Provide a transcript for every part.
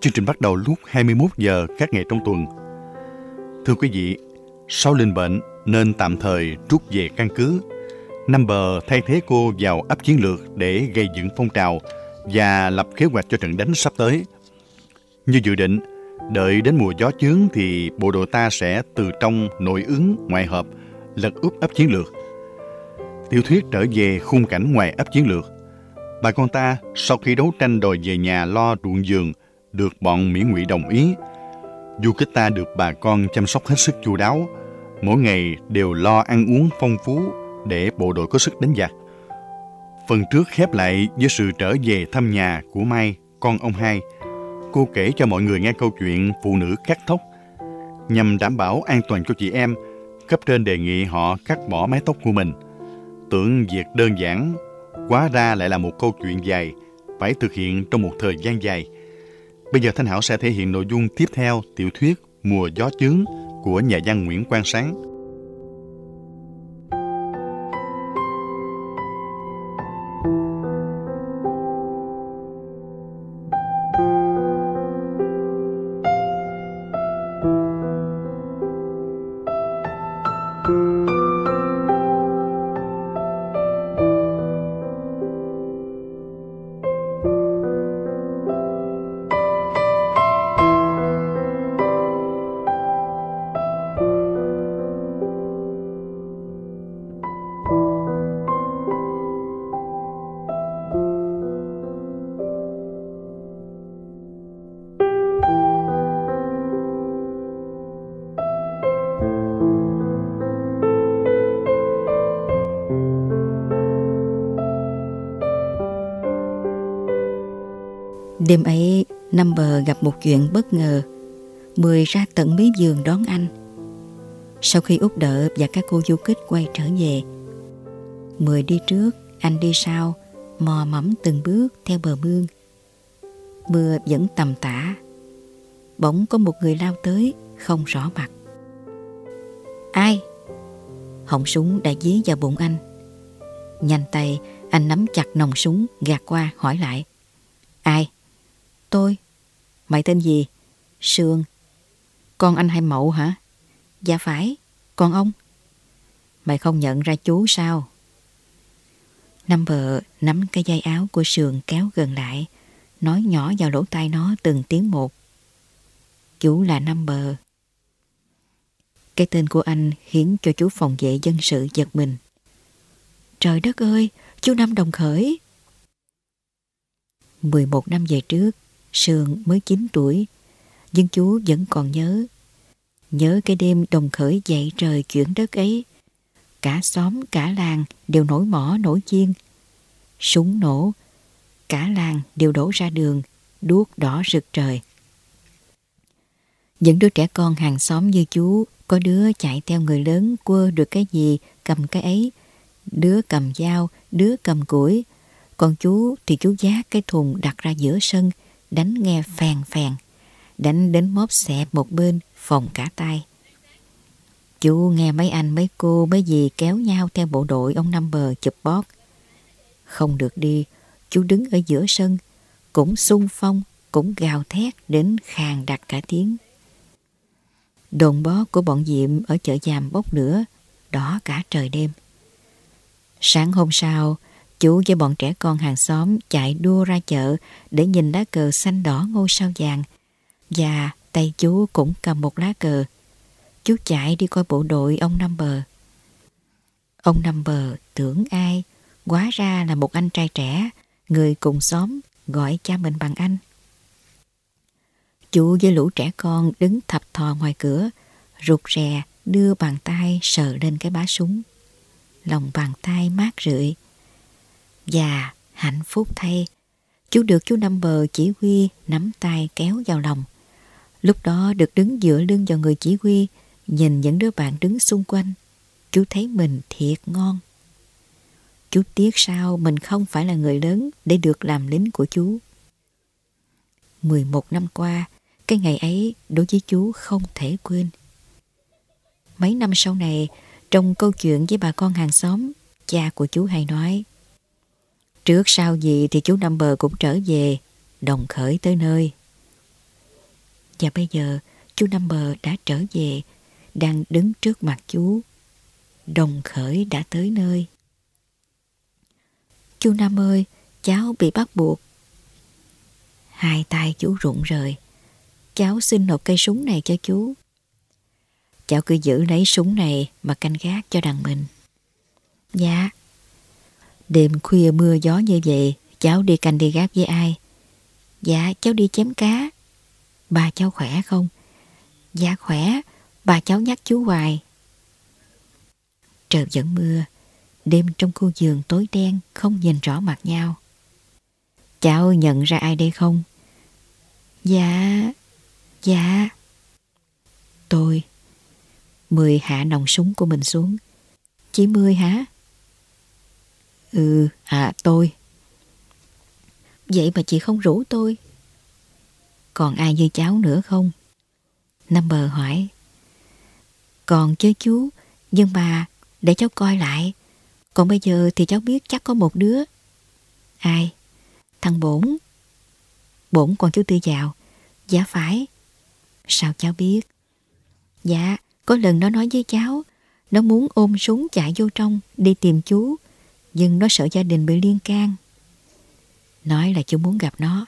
Chương trình bắt đầu lúc 21 giờ các ngày trong tuần. Thưa quý vị, sau linh bệnh nên tạm thời rút về căn cứ. Number thay thế cô vào ấp chiến lược để gây dựng phong trào và lập kế hoạch cho trận đánh sắp tới. Như dự định, đợi đến mùa gió chướng thì bộ đội ta sẽ từ trong nội ứng ngoại hợp lật úp ấp chiến lược. Tiểu thuyết trở về khung cảnh ngoài ấp chiến lược. Bà con ta sau khi đấu tranh đòi về nhà lo ruộng giường được bọn Mỹ ngụy đồng ý. Du kích ta được bà con chăm sóc hết sức chu đáo, mỗi ngày đều lo ăn uống phong phú để bộ đội có sức đánh giặc. Phần trước khép lại với sự trở về thăm nhà của Mai, con ông hai. Cô kể cho mọi người nghe câu chuyện phụ nữ cắt tóc. Nhằm đảm bảo an toàn cho chị em, cấp trên đề nghị họ cắt bỏ mái tóc của mình. Tưởng việc đơn giản, quá ra lại là một câu chuyện dài, phải thực hiện trong một thời gian dài. Bây giờ Thanh Hảo sẽ thể hiện nội dung tiếp theo tiểu thuyết Mùa gió chướng của nhà văn Nguyễn Quang Sáng. Đêm ấy, Number gặp một chuyện bất ngờ. Mười ra tận mí giường đón anh. Sau khi út đỡ và các cô du kích quay trở về, Mười đi trước, anh đi sau, mò mẫm từng bước theo bờ mương. Mưa vẫn tầm tã. Bỗng có một người lao tới, không rõ mặt. Ai? Họng súng đã dí vào bụng anh. Nhanh tay, anh nắm chặt nòng súng, gạt qua, hỏi lại. Ai? Tôi. Mày tên gì? Sương. Con anh hai mậu hả? Dạ phải. Còn ông? Mày không nhận ra chú sao? Năm vợ nắm cái dây áo của Sương kéo gần lại, nói nhỏ vào lỗ tai nó từng tiếng một. Chú là năm bờ. Cái tên của anh khiến cho chú phòng vệ dân sự giật mình. Trời đất ơi, chú Năm Đồng Khởi. 11 năm về trước, Sương mới 9 tuổi, nhưng chú vẫn còn nhớ. Nhớ cái đêm đồng khởi dậy trời chuyển đất ấy. Cả xóm, cả làng đều nổi mỏ, nổi chiên. Súng nổ, cả làng đều đổ ra đường, đuốc đỏ rực trời. Những đứa trẻ con hàng xóm như chú, có đứa chạy theo người lớn quơ được cái gì, cầm cái ấy. Đứa cầm dao, đứa cầm củi. Còn chú thì chú giác cái thùng đặt ra giữa sân, đánh nghe phèn phèn, đánh đến móp xẹp một bên, phòng cả tay. Chú nghe mấy anh, mấy cô, mấy dì kéo nhau theo bộ đội ông Năm Bờ chụp bót. Không được đi, chú đứng ở giữa sân, cũng sung phong, cũng gào thét đến khàn đặt cả tiếng. Đồn bó của bọn Diệm ở chợ giàm bốc lửa, đỏ cả trời đêm. Sáng hôm sau, Chú với bọn trẻ con hàng xóm chạy đua ra chợ để nhìn lá cờ xanh đỏ ngôi sao vàng. Và tay chú cũng cầm một lá cờ. Chú chạy đi coi bộ đội ông Năm Bờ. Ông Năm Bờ tưởng ai, quá ra là một anh trai trẻ, người cùng xóm gọi cha mình bằng anh. Chú với lũ trẻ con đứng thập thò ngoài cửa, rụt rè đưa bàn tay sờ lên cái bá súng. Lòng bàn tay mát rượi, và hạnh phúc thay, chú được chú Năm Bờ chỉ huy nắm tay kéo vào lòng. Lúc đó được đứng dựa lưng vào người chỉ huy, nhìn những đứa bạn đứng xung quanh, chú thấy mình thiệt ngon. Chú tiếc sao mình không phải là người lớn để được làm lính của chú. 11 năm qua, cái ngày ấy đối với chú không thể quên. Mấy năm sau này, trong câu chuyện với bà con hàng xóm, cha của chú hay nói Trước sau gì thì chú Năm Bờ cũng trở về, đồng khởi tới nơi. Và bây giờ, chú Năm Bờ đã trở về, đang đứng trước mặt chú. Đồng khởi đã tới nơi. Chú Năm ơi, cháu bị bắt buộc. Hai tay chú rụng rời. Cháu xin nộp cây súng này cho chú. Cháu cứ giữ lấy súng này mà canh gác cho đàn mình. Dạ. Đêm khuya mưa gió như vậy, cháu đi canh đi gác với ai? Dạ, cháu đi chém cá. Bà cháu khỏe không? Dạ khỏe, bà cháu nhắc chú hoài. Trời vẫn mưa, đêm trong khu giường tối đen không nhìn rõ mặt nhau. Cháu nhận ra ai đây không? Dạ, dạ. Tôi. Mười hạ nòng súng của mình xuống. Chỉ Mười hả? Ừ, à tôi. Vậy mà chị không rủ tôi. Còn ai như cháu nữa không? Number hỏi. Còn chứ chú, nhưng mà để cháu coi lại. Còn bây giờ thì cháu biết chắc có một đứa. Ai? Thằng Bổn. Bổn còn chú Tư dạo Dạ phải. Sao cháu biết? Dạ, có lần nó nói với cháu, nó muốn ôm súng chạy vô trong đi tìm chú, nhưng nó sợ gia đình bị liên can. Nói là chú muốn gặp nó.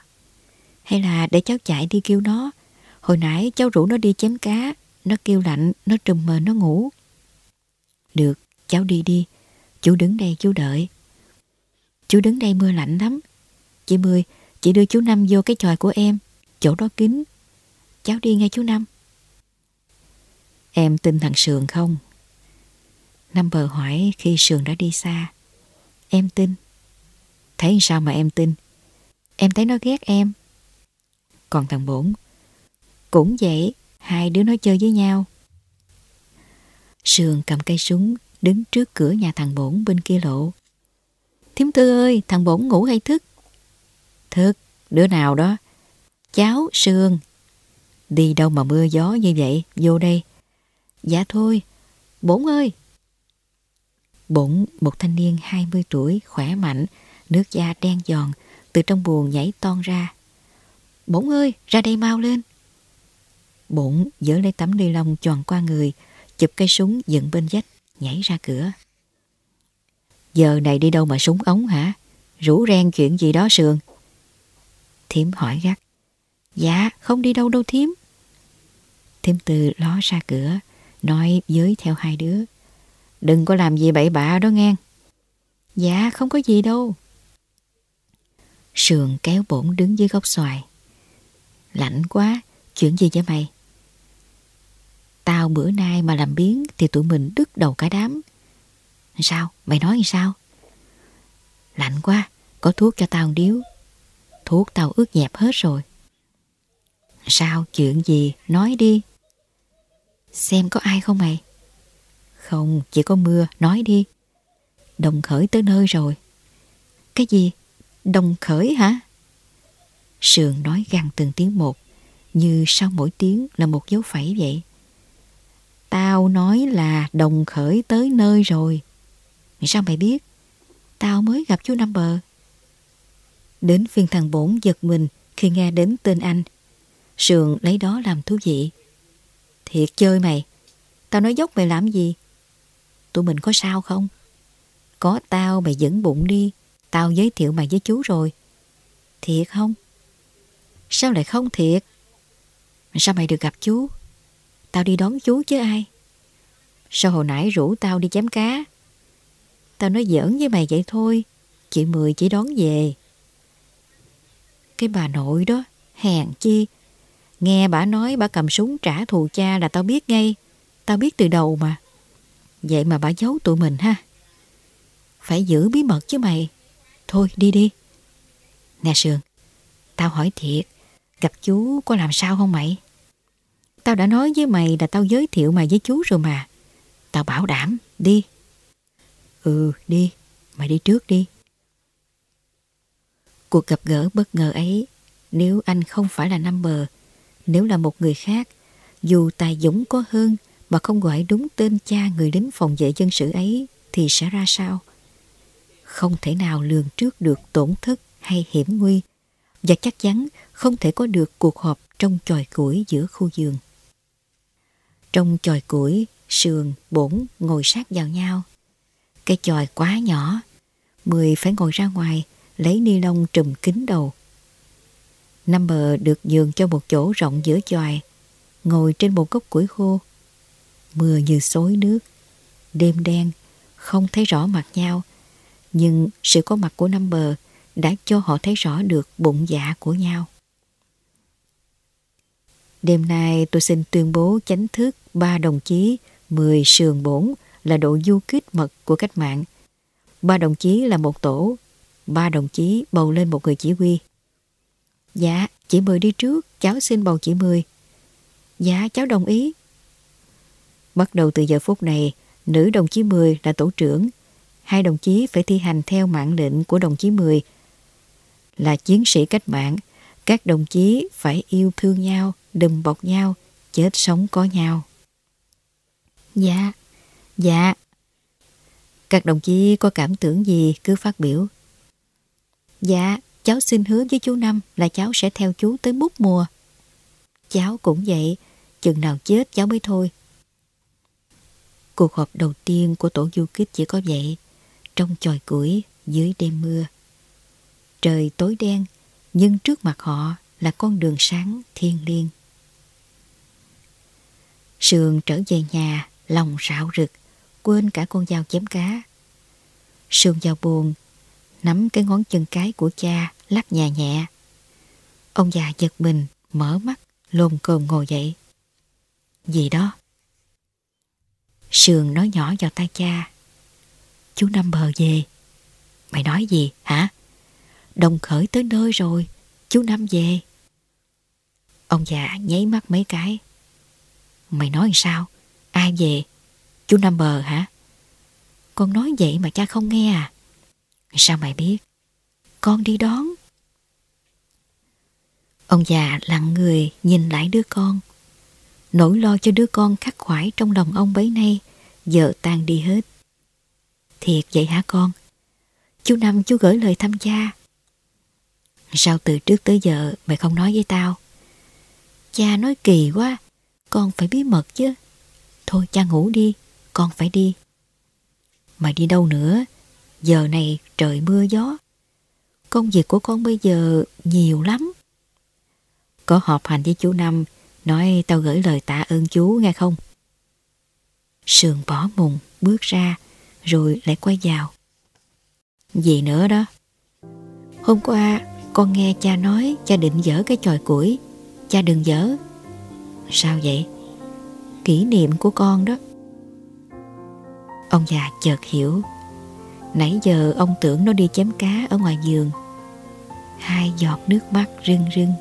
Hay là để cháu chạy đi kêu nó. Hồi nãy cháu rủ nó đi chém cá, nó kêu lạnh, nó trùm mờ nó ngủ. Được, cháu đi đi. Chú đứng đây chú đợi. Chú đứng đây mưa lạnh lắm. Chị Mười, chị đưa chú Năm vô cái tròi của em. Chỗ đó kín. Cháu đi ngay chú Năm. Em tin thằng Sườn không? năm bờ hỏi khi Sườn đã đi xa. Em tin. Thấy sao mà em tin? Em thấy nó ghét em. Còn thằng Bổn cũng vậy, hai đứa nó chơi với nhau. Sườn cầm cây súng đứng trước cửa nhà thằng Bổn bên kia lộ. Thiếm tư ơi, thằng Bổn ngủ hay thức? Thức, đứa nào đó? Cháu, Sườn. Đi đâu mà mưa gió như vậy, vô đây. Dạ thôi, Bổn ơi bỗng một thanh niên 20 tuổi, khỏe mạnh, nước da đen giòn, từ trong buồng nhảy ton ra. Bỗng ơi, ra đây mau lên. Bỗng dỡ lấy tấm ni lông tròn qua người, chụp cây súng dựng bên vách, nhảy ra cửa. Giờ này đi đâu mà súng ống hả? Rủ ren chuyện gì đó sườn. Thiếm hỏi gắt. Dạ, không đi đâu đâu Thiếm. Thiếm từ ló ra cửa, nói với theo hai đứa. Đừng có làm gì bậy bạ đó nghe. Dạ, không có gì đâu. Sườn kéo bổn đứng dưới gốc xoài. Lạnh quá, chuyện gì vậy mày? Tao bữa nay mà làm biến thì tụi mình đứt đầu cả đám. Sao? Mày nói sao? Lạnh quá, có thuốc cho tao điếu. Thuốc tao ướt nhẹp hết rồi. Sao? Chuyện gì? Nói đi. Xem có ai không mày? Không, chỉ có mưa, nói đi. Đồng khởi tới nơi rồi. Cái gì? Đồng khởi hả? Sườn nói gằn từng tiếng một, như sau mỗi tiếng là một dấu phẩy vậy. Tao nói là đồng khởi tới nơi rồi. Sao mày biết? Tao mới gặp chú Năm Bờ. Đến phiên thằng Bổn giật mình khi nghe đến tên anh. Sườn lấy đó làm thú vị. Thiệt chơi mày. Tao nói dốc mày làm gì? Tụi mình có sao không? Có tao mày dẫn bụng đi. Tao giới thiệu mày với chú rồi. Thiệt không? Sao lại không thiệt? Sao mày được gặp chú? Tao đi đón chú chứ ai? Sao hồi nãy rủ tao đi chém cá? Tao nói giỡn với mày vậy thôi. Chị Mười chỉ đón về. Cái bà nội đó, hèn chi. Nghe bà nói bà cầm súng trả thù cha là tao biết ngay. Tao biết từ đầu mà. Vậy mà bà giấu tụi mình ha. Phải giữ bí mật chứ mày. Thôi đi đi. Nè Sương, tao hỏi thiệt, gặp chú có làm sao không mày? Tao đã nói với mày là tao giới thiệu mày với chú rồi mà. Tao bảo đảm, đi. Ừ, đi. Mày đi trước đi. Cuộc gặp gỡ bất ngờ ấy, nếu anh không phải là number, nếu là một người khác, dù tài dũng có hơn mà không gọi đúng tên cha người lính phòng vệ dân sự ấy thì sẽ ra sao? Không thể nào lường trước được tổn thất hay hiểm nguy và chắc chắn không thể có được cuộc họp trong chòi củi giữa khu giường. Trong chòi củi, sườn, bổn ngồi sát vào nhau. Cái chòi quá nhỏ, Mười phải ngồi ra ngoài, lấy ni lông trùm kín đầu. Number được giường cho một chỗ rộng giữa chòi, ngồi trên một gốc củi khô. Mưa như xối nước, đêm đen, không thấy rõ mặt nhau, nhưng sự có mặt của năm bờ đã cho họ thấy rõ được bụng dạ của nhau. Đêm nay tôi xin tuyên bố chánh thức ba đồng chí 10 sườn bổn là độ du kích mật của cách mạng. Ba đồng chí là một tổ, ba đồng chí bầu lên một người chỉ huy. Dạ, chị Mười đi trước, cháu xin bầu chị Mười. Dạ, cháu đồng ý. Bắt đầu từ giờ phút này, nữ đồng chí Mười là tổ trưởng. Hai đồng chí phải thi hành theo mạng lệnh của đồng chí Mười. Là chiến sĩ cách mạng, các đồng chí phải yêu thương nhau, đùm bọc nhau, chết sống có nhau. Dạ, dạ. Các đồng chí có cảm tưởng gì cứ phát biểu. Dạ, cháu xin hứa với chú Năm là cháu sẽ theo chú tới bút mùa. Cháu cũng vậy, chừng nào chết cháu mới thôi. Cuộc họp đầu tiên của tổ du kích chỉ có vậy, trong chòi củi dưới đêm mưa. Trời tối đen, nhưng trước mặt họ là con đường sáng thiên liêng. Sườn trở về nhà, lòng rạo rực, quên cả con dao chém cá. Sườn vào buồn, nắm cái ngón chân cái của cha, lắc nhà nhẹ. Ông già giật mình, mở mắt, lồm cồm ngồi dậy. Gì đó? Sườn nói nhỏ vào tay cha. Chú Năm bờ về. Mày nói gì hả? Đồng khởi tới nơi rồi, chú Năm về. Ông già nháy mắt mấy cái. Mày nói sao? Ai về? Chú Năm bờ hả? Con nói vậy mà cha không nghe à? Sao mày biết? Con đi đón. Ông già lặng người nhìn lại đứa con. Nỗi lo cho đứa con khắc khoải trong lòng ông bấy nay giờ tan đi hết. Thiệt vậy hả con? Chú Năm chú gửi lời thăm cha. Sao từ trước tới giờ mày không nói với tao? Cha nói kỳ quá, con phải bí mật chứ. Thôi cha ngủ đi, con phải đi. Mày đi đâu nữa? Giờ này trời mưa gió. Công việc của con bây giờ nhiều lắm. Có họp hành với chú Năm, nói tao gửi lời tạ ơn chú nghe không? Sườn bỏ mùng, bước ra, rồi lại quay vào. Gì nữa đó? Hôm qua con nghe cha nói cha định dỡ cái chòi củi. Cha đừng dỡ. Sao vậy? Kỷ niệm của con đó. Ông già chợt hiểu. Nãy giờ ông tưởng nó đi chém cá ở ngoài giường. Hai giọt nước mắt rưng rưng.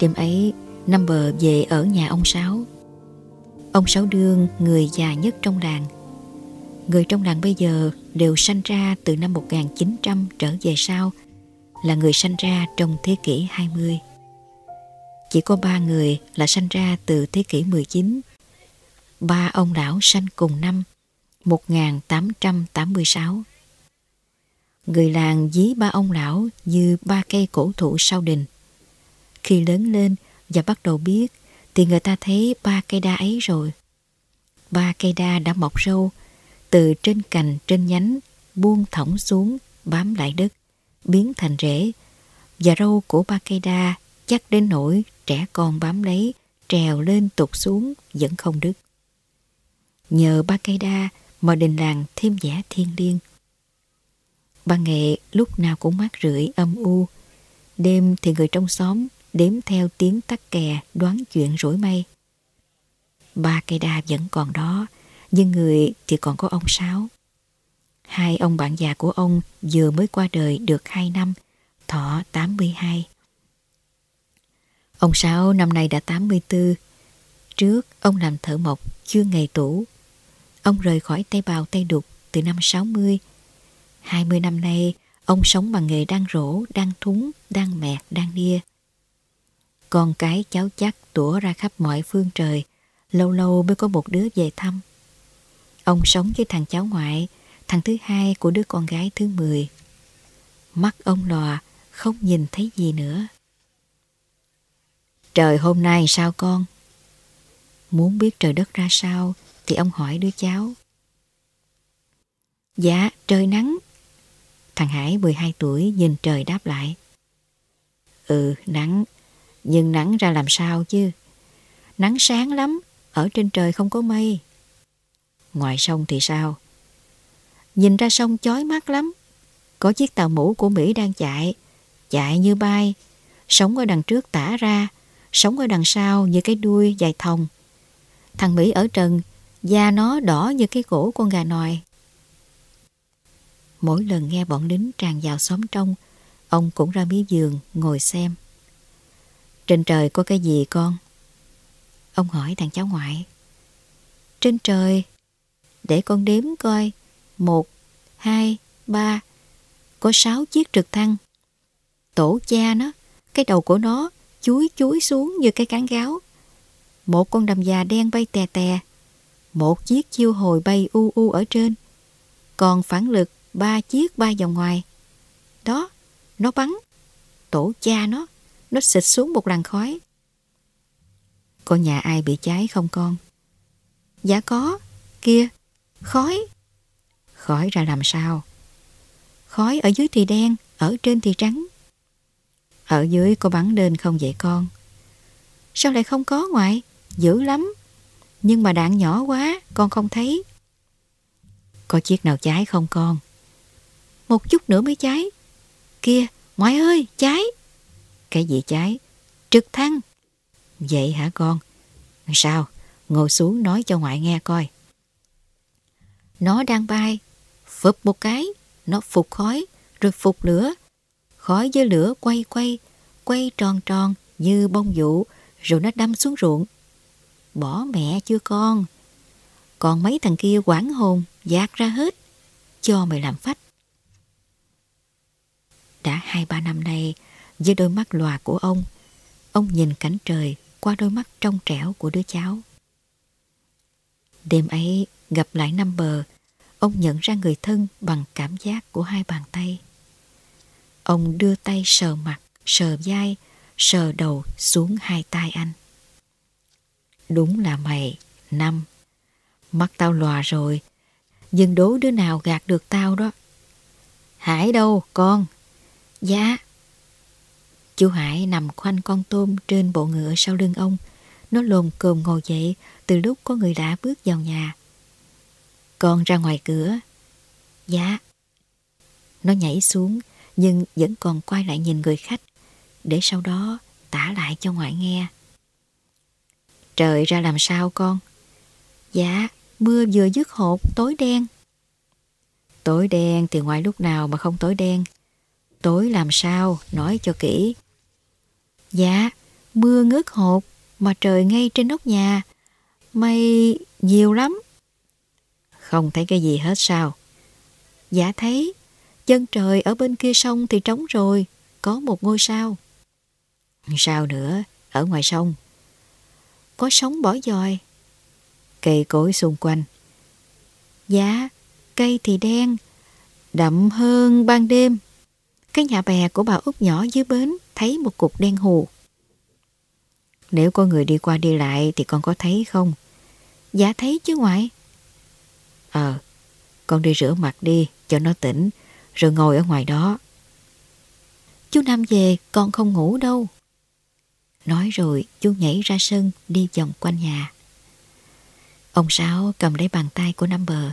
Đêm ấy, Number về ở nhà ông Sáu. Ông Sáu Đương, người già nhất trong làng. Người trong làng bây giờ đều sanh ra từ năm 1900 trở về sau, là người sanh ra trong thế kỷ 20. Chỉ có ba người là sanh ra từ thế kỷ 19. Ba ông lão sanh cùng năm 1886. Người làng dí ba ông lão như ba cây cổ thụ sau đình – khi lớn lên và bắt đầu biết thì người ta thấy ba cây đa ấy rồi. Ba cây đa đã mọc râu từ trên cành trên nhánh buông thõng xuống bám lại đất biến thành rễ và râu của ba cây đa chắc đến nỗi trẻ con bám lấy trèo lên tụt xuống vẫn không đứt. Nhờ ba cây đa mà đình làng thêm vẻ thiên liêng. Ban ngày lúc nào cũng mát rượi âm u, đêm thì người trong xóm đếm theo tiếng tắc kè đoán chuyện rủi mây. Ba cây đa vẫn còn đó, nhưng người thì còn có ông Sáu. Hai ông bạn già của ông vừa mới qua đời được hai năm, thọ 82. Ông Sáu năm nay đã 84. Trước ông làm thợ mộc, chưa ngày tủ. Ông rời khỏi tay bào tay đục từ năm 60. 20 năm nay, ông sống bằng nghề đan rổ, đan thúng, đan mẹt, đan nia. Con cái cháu chắc tủa ra khắp mọi phương trời, lâu lâu mới có một đứa về thăm. Ông sống với thằng cháu ngoại, thằng thứ hai của đứa con gái thứ 10. Mắt ông lòa, không nhìn thấy gì nữa. Trời hôm nay sao con? Muốn biết trời đất ra sao thì ông hỏi đứa cháu. Dạ, trời nắng. Thằng Hải 12 tuổi nhìn trời đáp lại. Ừ, nắng. Nhưng nắng ra làm sao chứ? Nắng sáng lắm, ở trên trời không có mây. Ngoài sông thì sao? Nhìn ra sông chói mắt lắm. Có chiếc tàu mũ của Mỹ đang chạy, chạy như bay, sống ở đằng trước tả ra, sống ở đằng sau như cái đuôi dài thòng. Thằng Mỹ ở trần, da nó đỏ như cái cổ con gà nòi. Mỗi lần nghe bọn lính tràn vào xóm trong, ông cũng ra mía giường ngồi xem. Trên trời có cái gì con? Ông hỏi thằng cháu ngoại. Trên trời, để con đếm coi. Một, hai, ba, có sáu chiếc trực thăng. Tổ cha nó, cái đầu của nó chuối chuối xuống như cái cán gáo. Một con đầm già đen bay tè tè. Một chiếc chiêu hồi bay u u ở trên. Còn phản lực ba chiếc ba vòng ngoài. Đó, nó bắn. Tổ cha nó, nó xịt xuống một làn khói. Con nhà ai bị cháy không con? Dạ có, kia, khói. Khói ra làm sao? Khói ở dưới thì đen, ở trên thì trắng. Ở dưới có bắn lên không vậy con? Sao lại không có ngoại? Dữ lắm. Nhưng mà đạn nhỏ quá, con không thấy. Có chiếc nào cháy không con? Một chút nữa mới cháy. Kia, ngoại ơi, cháy. Cái gì cháy? Trực thăng. Vậy hả con? Sao? Ngồi xuống nói cho ngoại nghe coi. Nó đang bay. Phụp một cái, nó phục khói, rồi phục lửa, Khói với lửa quay quay, quay tròn tròn như bông vụ, rồi nó đâm xuống ruộng. Bỏ mẹ chưa con? Còn mấy thằng kia quảng hồn, dạt ra hết, cho mày làm phách. Đã hai ba năm nay, với đôi mắt lòa của ông, ông nhìn cảnh trời qua đôi mắt trong trẻo của đứa cháu. Đêm ấy, gặp lại năm bờ, ông nhận ra người thân bằng cảm giác của hai bàn tay. Ông đưa tay sờ mặt, sờ vai, sờ đầu xuống hai tay anh. Đúng là mày, năm. Mắt tao lòa rồi, nhưng đố đứa nào gạt được tao đó. Hải đâu, con? Dạ. Chú Hải nằm khoanh con tôm trên bộ ngựa sau lưng ông. Nó lồn cồm ngồi dậy từ lúc có người đã bước vào nhà. Con ra ngoài cửa. Dạ. Nó nhảy xuống, nhưng vẫn còn quay lại nhìn người khách để sau đó tả lại cho ngoại nghe. Trời ra làm sao con? Dạ, mưa vừa dứt hột, tối đen. Tối đen thì ngoài lúc nào mà không tối đen. Tối làm sao, nói cho kỹ. Dạ, mưa ngớt hột mà trời ngay trên nóc nhà. Mây nhiều lắm. Không thấy cái gì hết sao? Dạ thấy, Chân trời ở bên kia sông thì trống rồi, có một ngôi sao. Sao nữa, ở ngoài sông? Có sóng bỏ dòi. Cây cối xung quanh. Dạ, cây thì đen, đậm hơn ban đêm. Cái nhà bè của bà út nhỏ dưới bến thấy một cục đen hù. Nếu có người đi qua đi lại thì con có thấy không? Dạ thấy chứ ngoại. Ờ, con đi rửa mặt đi cho nó tỉnh, rồi ngồi ở ngoài đó. Chú Năm về, con không ngủ đâu. Nói rồi, chú nhảy ra sân, đi vòng quanh nhà. Ông Sáu cầm lấy bàn tay của Năm bờ.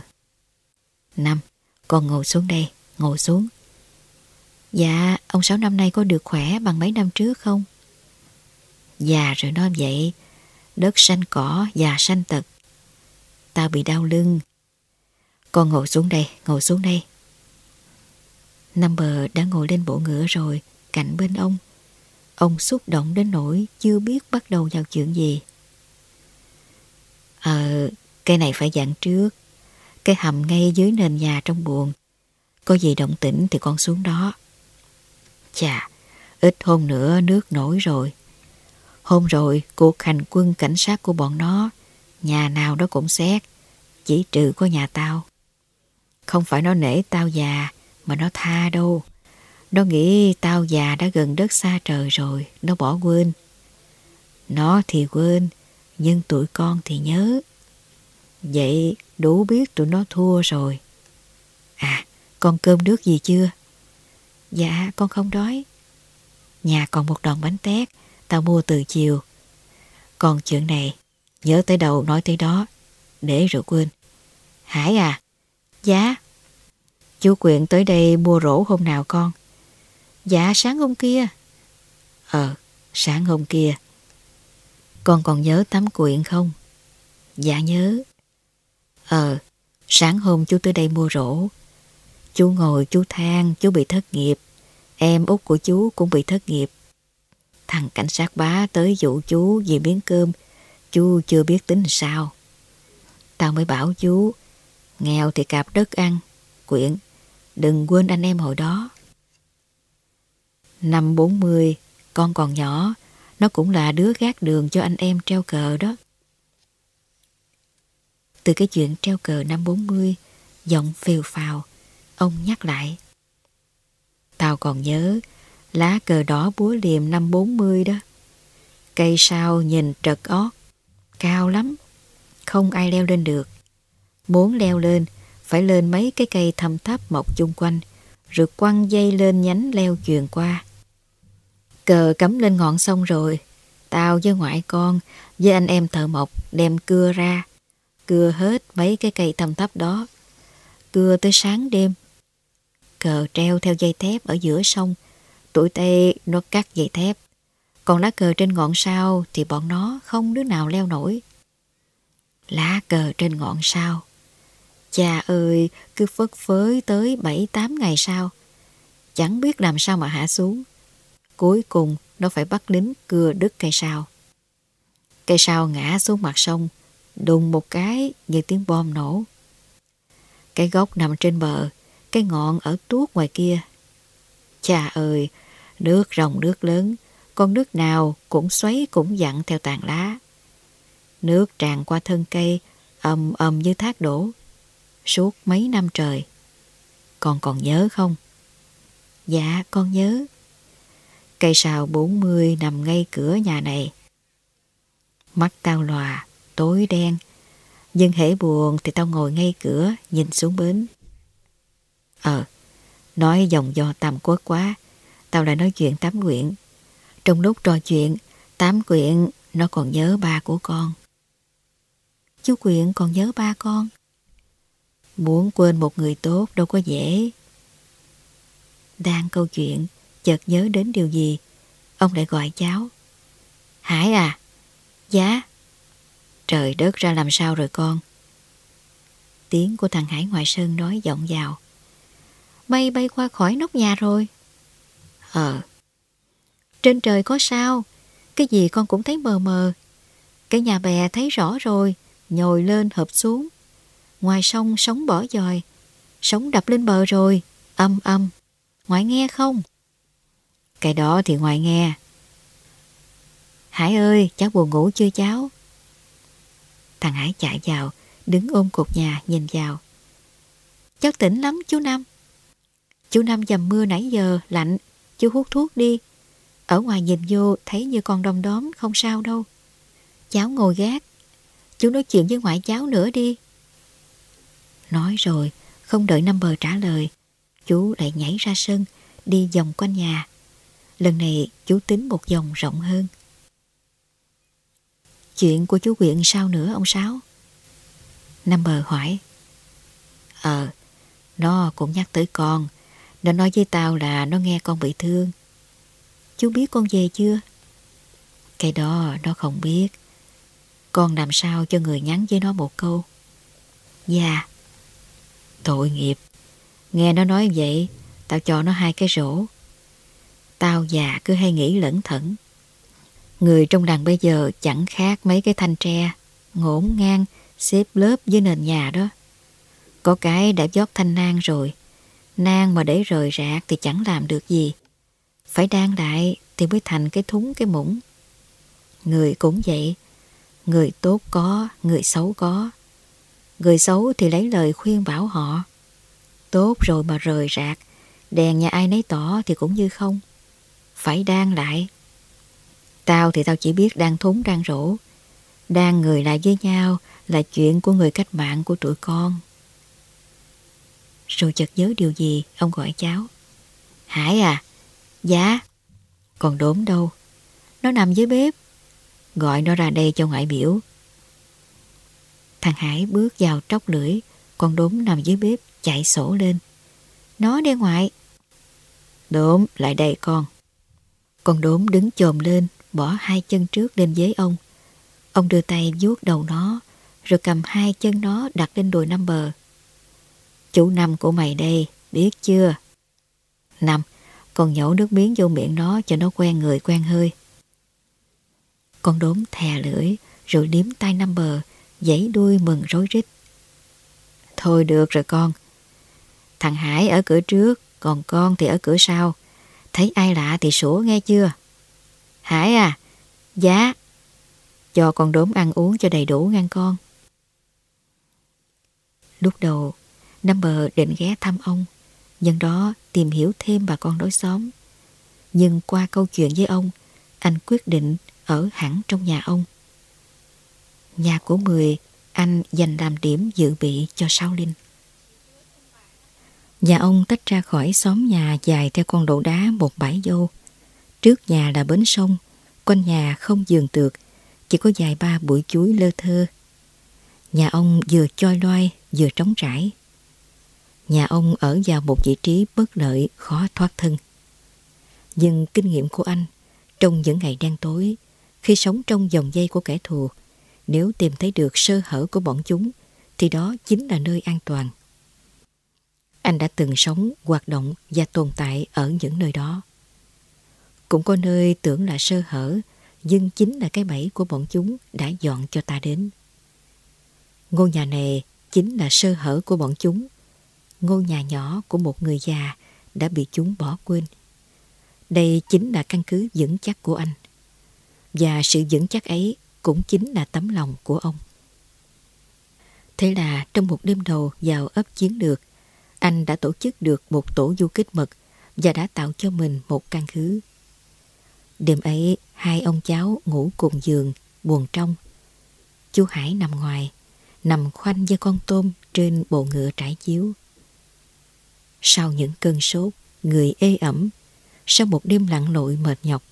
Năm, con ngồi xuống đây, ngồi xuống. Dạ, ông Sáu năm nay có được khỏe bằng mấy năm trước không? Già rồi nói vậy, đất xanh cỏ, già xanh tật. Tao bị đau lưng. Con ngồi xuống đây, ngồi xuống đây. năm bờ đã ngồi lên bộ ngựa rồi, cạnh bên ông. Ông xúc động đến nỗi chưa biết bắt đầu vào chuyện gì. Ờ, cái này phải dặn trước. Cái hầm ngay dưới nền nhà trong buồng. Có gì động tĩnh thì con xuống đó. Chà, ít hôm nữa nước nổi rồi. Hôm rồi, cuộc hành quân cảnh sát của bọn nó, nhà nào đó cũng xét, chỉ trừ có nhà tao. Không phải nó nể tao già, mà nó tha đâu. Nó nghĩ tao già đã gần đất xa trời rồi, nó bỏ quên. Nó thì quên, nhưng tụi con thì nhớ. Vậy đủ biết tụi nó thua rồi. À, con cơm nước gì chưa? Dạ, con không đói. Nhà còn một đòn bánh tét, tao mua từ chiều. Còn chuyện này, nhớ tới đầu nói tới đó, để rồi quên. Hải à? Dạ. Chú Quyện tới đây mua rổ hôm nào con? Dạ sáng hôm kia. Ờ, sáng hôm kia. Con còn nhớ tắm quyện không? Dạ nhớ. Ờ, sáng hôm chú tới đây mua rổ. Chú ngồi chú than chú bị thất nghiệp. Em út của chú cũng bị thất nghiệp. Thằng cảnh sát bá tới dụ chú vì miếng cơm. Chú chưa biết tính sao. Tao mới bảo chú, nghèo thì cạp đất ăn. Quyện, đừng quên anh em hồi đó. Năm 40, con còn nhỏ, nó cũng là đứa gác đường cho anh em treo cờ đó. Từ cái chuyện treo cờ năm 40, giọng phều phào, ông nhắc lại. Tao còn nhớ lá cờ đỏ búa liềm năm 40 đó. Cây sao nhìn trật ót, cao lắm, không ai leo lên được. Muốn leo lên, phải lên mấy cái cây thâm thấp mọc chung quanh, rồi quăng dây lên nhánh leo chuyền qua. Cờ cắm lên ngọn sông rồi, tao với ngoại con, với anh em thợ mộc đem cưa ra, cưa hết mấy cái cây thâm thấp đó, cưa tới sáng đêm. Cờ treo theo dây thép ở giữa sông, tụi Tây nó cắt dây thép, còn lá cờ trên ngọn sao thì bọn nó không đứa nào leo nổi. Lá cờ trên ngọn sao. Cha ơi, cứ phất phới tới 7-8 ngày sau. Chẳng biết làm sao mà hạ xuống. Cuối cùng nó phải bắt lính cưa đứt cây sao. Cây sao ngã xuống mặt sông, đùng một cái như tiếng bom nổ. Cái gốc nằm trên bờ, cái ngọn ở tuốt ngoài kia. Cha ơi, nước rồng nước lớn, con nước nào cũng xoáy cũng dặn theo tàn lá. Nước tràn qua thân cây, ầm ầm như thác đổ. Suốt mấy năm trời. Con còn nhớ không? Dạ, con nhớ. Cây sào 40 nằm ngay cửa nhà này. Mắt tao lòa, tối đen. Nhưng hễ buồn thì tao ngồi ngay cửa, nhìn xuống bến. Ờ, nói dòng do tầm quốc quá, tao lại nói chuyện tám quyện. Trong lúc trò chuyện, tám quyện nó còn nhớ ba của con. Chú Quyện còn nhớ ba con. Muốn quên một người tốt đâu có dễ. Đang câu chuyện, chợt nhớ đến điều gì. Ông lại gọi cháu. Hải à? Dạ. Trời đất ra làm sao rồi con? Tiếng của thằng Hải ngoài sân nói giọng vào. Bay bay qua khỏi nóc nhà rồi. Ờ. Trên trời có sao? Cái gì con cũng thấy mờ mờ. Cái nhà bè thấy rõ rồi nhồi lên hợp xuống. Ngoài sông sóng bỏ dòi, sóng đập lên bờ rồi, âm âm. Ngoại nghe không? Cái đó thì ngoại nghe. Hải ơi, cháu buồn ngủ chưa cháu? Thằng Hải chạy vào, đứng ôm cột nhà nhìn vào. Cháu tỉnh lắm chú Năm. Chú Năm dầm mưa nãy giờ, lạnh, chú hút thuốc đi. Ở ngoài nhìn vô thấy như con đom đóm không sao đâu. cháu ngồi gác. Chú nói chuyện với ngoại cháu nữa đi. Nói rồi, không đợi năm bờ trả lời, chú lại nhảy ra sân, đi vòng quanh nhà. Lần này chú tính một vòng rộng hơn. Chuyện của chú Quyện sao nữa ông Sáu? năm bờ hỏi. Ờ, nó cũng nhắc tới con. Nó nói với tao là nó nghe con bị thương. Chú biết con về chưa? Cái đó nó không biết. Con làm sao cho người nhắn với nó một câu. Dạ. Tội nghiệp. Nghe nó nói vậy, tao cho nó hai cái rổ. Tao già cứ hay nghĩ lẫn thẩn. Người trong đàn bây giờ chẳng khác mấy cái thanh tre, ngổn ngang, xếp lớp dưới nền nhà đó. Có cái đã dót thanh nang rồi, nang mà để rời rạc thì chẳng làm được gì. Phải đan đại thì mới thành cái thúng cái mũng Người cũng vậy, người tốt có, người xấu có. Người xấu thì lấy lời khuyên bảo họ. Tốt rồi mà rời rạc, đèn nhà ai nấy tỏ thì cũng như không. Phải đan lại. Tao thì tao chỉ biết đang thúng đang rổ. Đang người lại với nhau là chuyện của người cách mạng của tụi con. Rồi chợt nhớ điều gì, ông gọi cháu. Hải à? Dạ. Còn đốm đâu? Nó nằm dưới bếp. Gọi nó ra đây cho ngoại biểu. Thằng Hải bước vào tróc lưỡi, con đốm nằm dưới bếp chạy sổ lên. Nó đi ngoại. Đốm, lại đây con. Con đốm đứng chồm lên, bỏ hai chân trước lên dế ông. Ông đưa tay vuốt đầu nó, rồi cầm hai chân nó đặt lên đùi năm bờ. Chủ năm của mày đây, biết chưa? Năm, con nhổ nước miếng vô miệng nó cho nó quen người quen hơi. Con đốm thè lưỡi, rồi liếm tay năm bờ, giấy đuôi mừng rối rít. Thôi được rồi con. Thằng Hải ở cửa trước, còn con thì ở cửa sau. Thấy ai lạ thì sủa nghe chưa? Hải à, giá. Cho con đốm ăn uống cho đầy đủ ngăn con. Lúc đầu, năm bờ định ghé thăm ông, nhân đó tìm hiểu thêm bà con đối xóm. Nhưng qua câu chuyện với ông, anh quyết định ở hẳn trong nhà ông. Nhà của Mười, anh dành làm điểm dự bị cho Sao Linh. Nhà ông tách ra khỏi xóm nhà dài theo con đổ đá một bãi dâu. Trước nhà là bến sông, quanh nhà không giường tược, chỉ có vài ba bụi chuối lơ thơ. Nhà ông vừa choi loai vừa trống trải. Nhà ông ở vào một vị trí bất lợi, khó thoát thân. Nhưng kinh nghiệm của anh, trong những ngày đen tối, khi sống trong dòng dây của kẻ thù, nếu tìm thấy được sơ hở của bọn chúng, thì đó chính là nơi an toàn. Anh đã từng sống, hoạt động và tồn tại ở những nơi đó. Cũng có nơi tưởng là sơ hở, nhưng chính là cái bẫy của bọn chúng đã dọn cho ta đến. Ngôi nhà này chính là sơ hở của bọn chúng. Ngôi nhà nhỏ của một người già đã bị chúng bỏ quên. Đây chính là căn cứ vững chắc của anh. Và sự vững chắc ấy cũng chính là tấm lòng của ông. Thế là trong một đêm đầu vào ấp chiến lược, anh đã tổ chức được một tổ du kích mật và đã tạo cho mình một căn cứ. Đêm ấy, hai ông cháu ngủ cùng giường, buồn trong. Chú Hải nằm ngoài, nằm khoanh với con tôm trên bộ ngựa trải chiếu. Sau những cơn sốt, người ê ẩm, sau một đêm lặn lội mệt nhọc,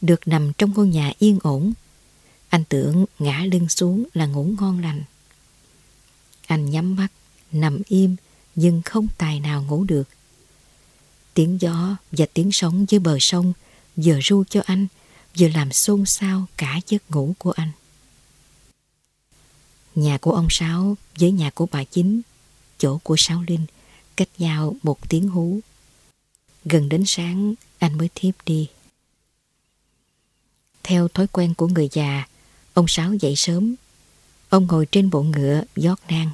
được nằm trong ngôi nhà yên ổn, anh tưởng ngã lưng xuống là ngủ ngon lành. Anh nhắm mắt, nằm im, nhưng không tài nào ngủ được. Tiếng gió và tiếng sóng dưới bờ sông vừa ru cho anh, vừa làm xôn xao cả giấc ngủ của anh. Nhà của ông Sáu với nhà của bà Chính, chỗ của Sáu Linh, cách nhau một tiếng hú. Gần đến sáng, anh mới thiếp đi. Theo thói quen của người già, ông Sáu dậy sớm. Ông ngồi trên bộ ngựa giót nang.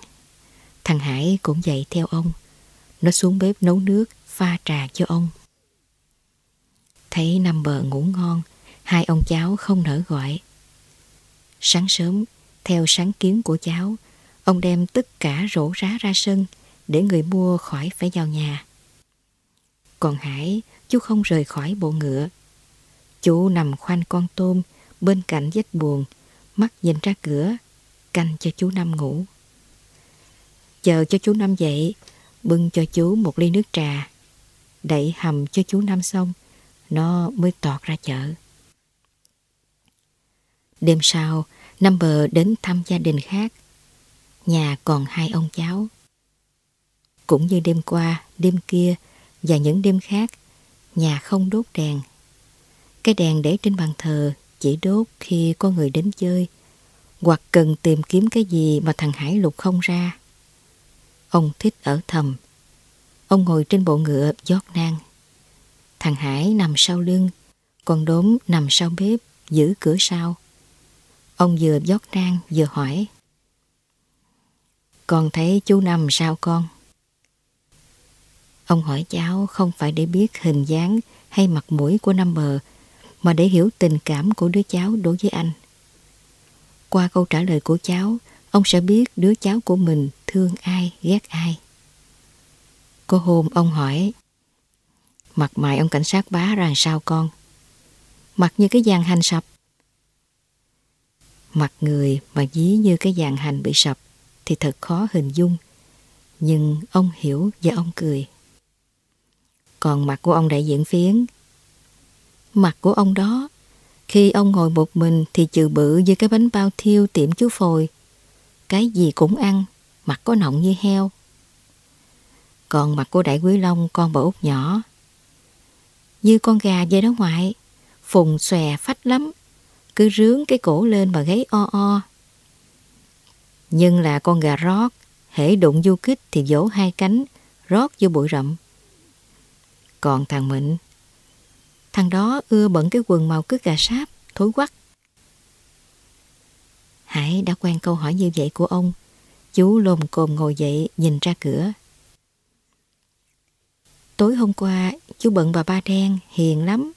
Thằng Hải cũng dậy theo ông. Nó xuống bếp nấu nước, pha trà cho ông. Thấy nằm bờ ngủ ngon, hai ông cháu không nỡ gọi. Sáng sớm, theo sáng kiến của cháu, ông đem tất cả rổ rá ra sân để người mua khỏi phải vào nhà. Còn Hải, chú không rời khỏi bộ ngựa. Chú nằm khoanh con tôm bên cạnh vách buồn, mắt nhìn ra cửa, canh cho chú Năm ngủ. Chờ cho chú Năm dậy, bưng cho chú một ly nước trà, đậy hầm cho chú Năm xong, nó mới tọt ra chợ. Đêm sau, năm bờ đến thăm gia đình khác. Nhà còn hai ông cháu. Cũng như đêm qua, đêm kia và những đêm khác, nhà không đốt đèn. Cái đèn để trên bàn thờ chỉ đốt khi có người đến chơi hoặc cần tìm kiếm cái gì mà thằng Hải lục không ra. Ông thích ở thầm. Ông ngồi trên bộ ngựa giót nang. Thằng Hải nằm sau lưng, còn đốm nằm sau bếp giữ cửa sau. Ông vừa giót nang vừa hỏi. Con thấy chú Năm sao con? Ông hỏi cháu không phải để biết hình dáng hay mặt mũi của Năm bờ, mà để hiểu tình cảm của đứa cháu đối với anh. Qua câu trả lời của cháu, ông sẽ biết đứa cháu của mình thương ai, ghét ai. Có hôm ông hỏi, mặt mày ông cảnh sát bá ra sao con? Mặt như cái dàn hành sập. Mặt người mà dí như cái dàn hành bị sập thì thật khó hình dung. Nhưng ông hiểu và ông cười. Còn mặt của ông đại diện phiến. Mặt của ông đó, Khi ông ngồi một mình Thì chừ bự như cái bánh bao thiêu tiệm chú Phồi. Cái gì cũng ăn, Mặt có nọng như heo. Còn mặt của đại quý long, Con bà út nhỏ. Như con gà vậy đó ngoại, Phùng xòe phách lắm. Cứ rướng cái cổ lên mà gáy o o. Nhưng là con gà rót, Hễ đụng du kích thì vỗ hai cánh, Rót vô bụi rậm còn thằng Mịnh. Thằng đó ưa bận cái quần màu cứ gà sáp, Thối quắc Hải đã quen câu hỏi như vậy của ông. Chú lồm cồm ngồi dậy, nhìn ra cửa. Tối hôm qua, chú bận bà ba đen, hiền lắm.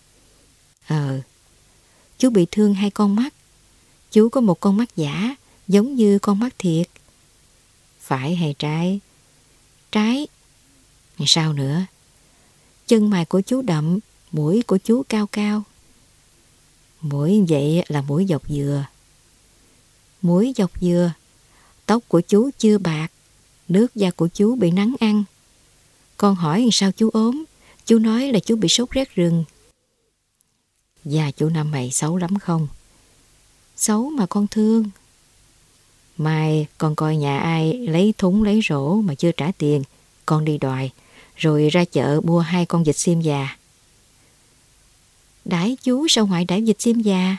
Ờ Chú bị thương hai con mắt. Chú có một con mắt giả, Giống như con mắt thiệt. Phải hay trái? Trái? Sao nữa? Chân mày của chú đậm, mũi của chú cao cao. Mũi vậy là mũi dọc dừa. Mũi dọc dừa, tóc của chú chưa bạc, nước da của chú bị nắng ăn. Con hỏi sao chú ốm, chú nói là chú bị sốt rét rừng. già chú Năm mày xấu lắm không? Xấu mà con thương. Mai con coi nhà ai lấy thúng lấy rổ mà chưa trả tiền, con đi đòi rồi ra chợ mua hai con vịt xiêm già. Đãi chú sao ngoại đãi vịt xiêm già?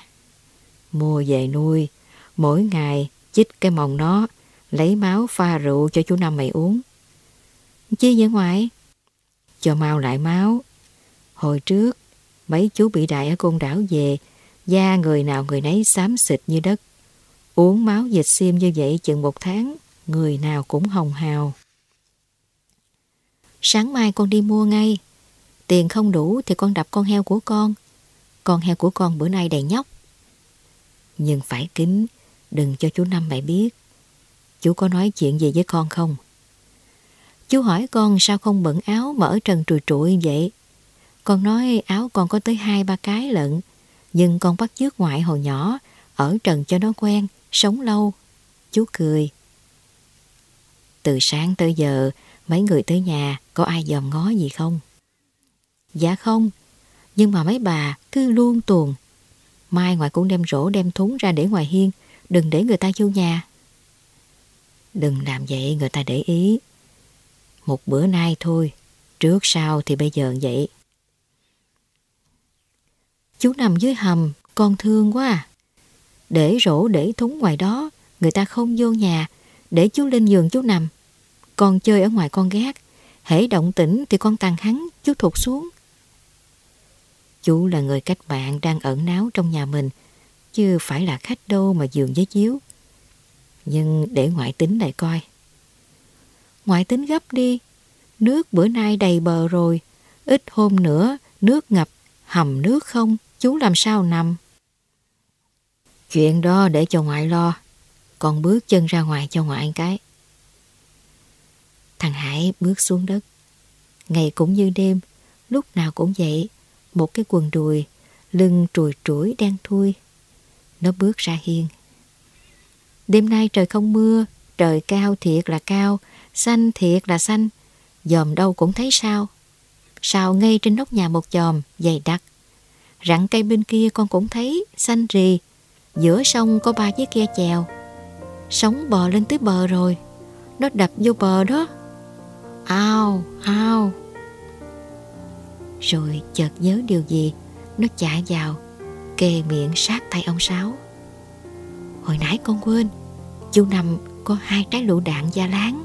Mua về nuôi, mỗi ngày chích cái mồng nó, lấy máu pha rượu cho chú Năm mày uống. Chi vậy ngoại? Cho mau lại máu. Hồi trước, mấy chú bị đại ở côn đảo về, da người nào người nấy xám xịt như đất. Uống máu dịch xiêm như vậy chừng một tháng, người nào cũng hồng hào. Sáng mai con đi mua ngay. Tiền không đủ thì con đập con heo của con. Con heo của con bữa nay đầy nhóc. Nhưng phải kính, đừng cho chú Năm mày biết. Chú có nói chuyện gì với con không? Chú hỏi con sao không bận áo mà ở trần trùi trụi vậy? Con nói áo con có tới hai ba cái lận. Nhưng con bắt chước ngoại hồi nhỏ, ở trần cho nó quen, sống lâu. Chú cười. Từ sáng tới giờ, Mấy người tới nhà có ai dòm ngó gì không? Dạ không, nhưng mà mấy bà cứ luôn tuồn. Mai ngoại cũng đem rổ đem thúng ra để ngoài hiên, đừng để người ta vô nhà. Đừng làm vậy người ta để ý. Một bữa nay thôi, trước sau thì bây giờ vậy. Chú nằm dưới hầm, con thương quá à. Để rổ để thúng ngoài đó, người ta không vô nhà, để chú lên giường chú nằm. Con chơi ở ngoài con gác, hễ động tĩnh thì con tàn hắn, chú thụt xuống. Chú là người cách bạn đang ẩn náu trong nhà mình, chứ phải là khách đâu mà giường với chiếu. Nhưng để ngoại tính lại coi. Ngoại tính gấp đi, nước bữa nay đầy bờ rồi, ít hôm nữa nước ngập, hầm nước không, chú làm sao nằm. Chuyện đó để cho ngoại lo, còn bước chân ra ngoài cho ngoại cái. Thằng Hải bước xuống đất. Ngày cũng như đêm, lúc nào cũng vậy, một cái quần đùi, lưng trùi trũi đen thui. Nó bước ra hiên. Đêm nay trời không mưa, trời cao thiệt là cao, xanh thiệt là xanh, dòm đâu cũng thấy sao. Sao ngay trên nóc nhà một dòm dày đặc. Rặng cây bên kia con cũng thấy, xanh rì. Giữa sông có ba chiếc ghe chèo. Sóng bò lên tới bờ rồi. Nó đập vô bờ đó. Ao, ao. Rồi chợt nhớ điều gì, nó chạy vào, kề miệng sát tay ông Sáu. Hồi nãy con quên, chú Năm có hai trái lựu đạn da láng.